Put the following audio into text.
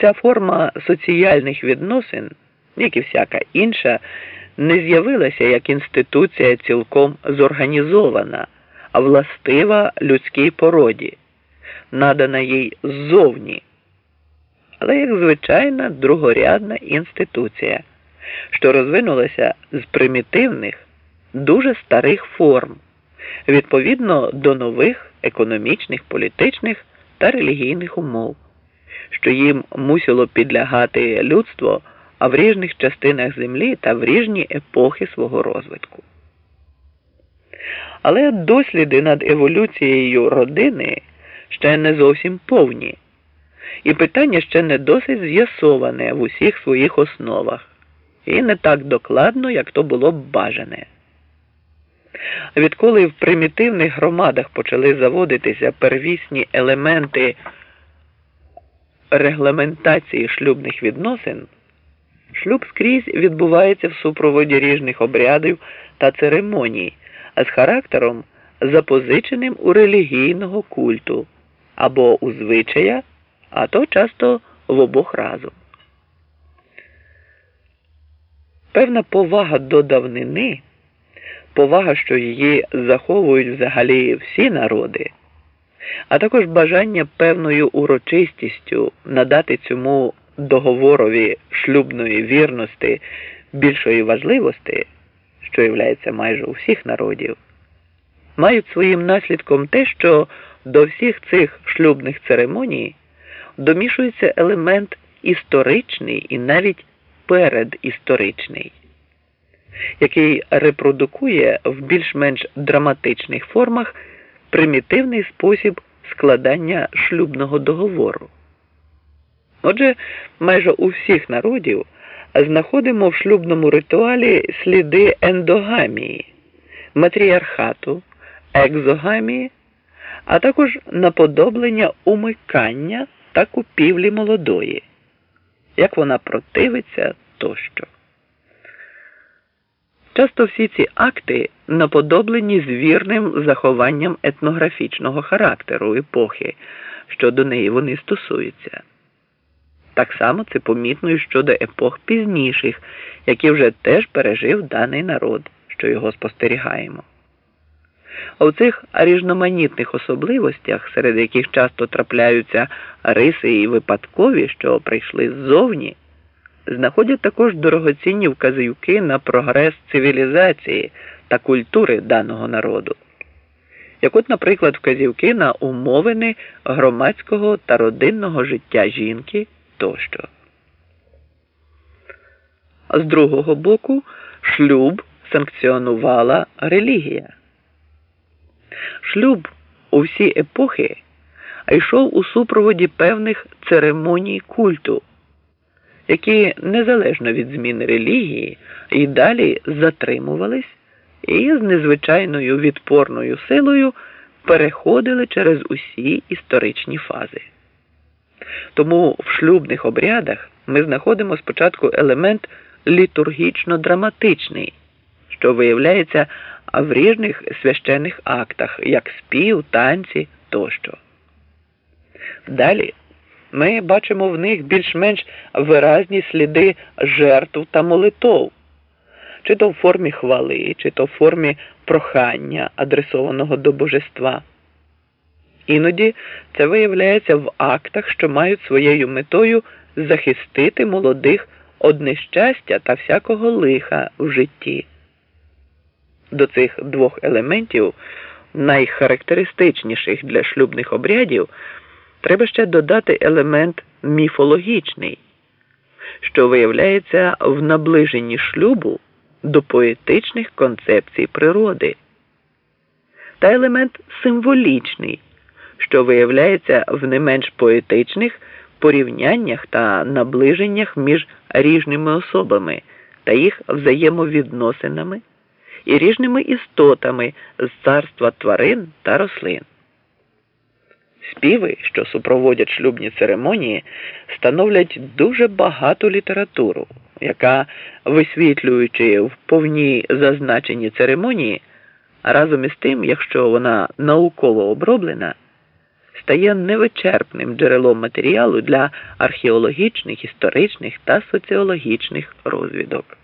Ця форма соціальних відносин, як і всяка інша, не з'явилася як інституція цілком зорганізована, а властива людській породі, надана їй ззовні, але як звичайна другорядна інституція, що розвинулася з примітивних, дуже старих форм, відповідно до нових економічних, політичних та релігійних умов що їм мусило підлягати людство а в ріжних частинах землі та в ріжні епохи свого розвитку. Але досліди над еволюцією родини ще не зовсім повні, і питання ще не досить з'ясоване в усіх своїх основах, і не так докладно, як то було б бажане. Відколи в примітивних громадах почали заводитися первісні елементи регламентації шлюбних відносин, шлюб скрізь відбувається в супроводі ріжних обрядів та церемоній, з характером, запозиченим у релігійного культу або у звичая, а то часто в обох разом. Певна повага до давнини, повага, що її заховують взагалі всі народи а також бажання певною урочистістю надати цьому договорові шлюбної вірності більшої важливості, що являється майже у всіх народів, мають своїм наслідком те, що до всіх цих шлюбних церемоній домішується елемент історичний і навіть передісторичний, який репродукує в більш-менш драматичних формах примітивний спосіб складання шлюбного договору. Отже, майже у всіх народів знаходимо в шлюбному ритуалі сліди ендогамії, матріархату, екзогамії, а також наподоблення умикання та купівлі молодої, як вона противиться тощо. Часто всі ці акти наподоблені звірним захованням етнографічного характеру епохи, що до неї вони стосуються. Так само це помітно і щодо епох пізніших, які вже теж пережив даний народ, що його спостерігаємо. А у цих різноманітних особливостях, серед яких часто трапляються риси і випадкові, що прийшли ззовні знаходять також дорогоцінні вказівки на прогрес цивілізації та культури даного народу, як от, наприклад, вказівки на умовини громадського та родинного життя жінки тощо. З другого боку, шлюб санкціонувала релігія. Шлюб у всі епохи йшов у супроводі певних церемоній культу які незалежно від зміни релігії і далі затримувались і з незвичайною відпорною силою переходили через усі історичні фази. Тому в шлюбних обрядах ми знаходимо спочатку елемент літургічно-драматичний, що виявляється в різних священних актах, як спів, танці тощо. Далі ми бачимо в них більш-менш виразні сліди жертв та молитов, чи то в формі хвали, чи то в формі прохання, адресованого до божества. Іноді це виявляється в актах, що мають своєю метою захистити молодих од нещастя та всякого лиха в житті. До цих двох елементів, найхарактеристичніших для шлюбних обрядів. Треба ще додати елемент міфологічний, що виявляється в наближенні шлюбу до поетичних концепцій природи, та елемент символічний, що виявляється в не менш поетичних порівняннях та наближеннях між ріжними особами та їх взаємовідносинами і ріжними істотами з царства тварин та рослин. Співи, що супроводять шлюбні церемонії, становлять дуже багату літературу, яка, висвітлюючи в повній зазначені церемонії, разом із тим, якщо вона науково оброблена, стає невичерпним джерелом матеріалу для археологічних, історичних та соціологічних розвідок.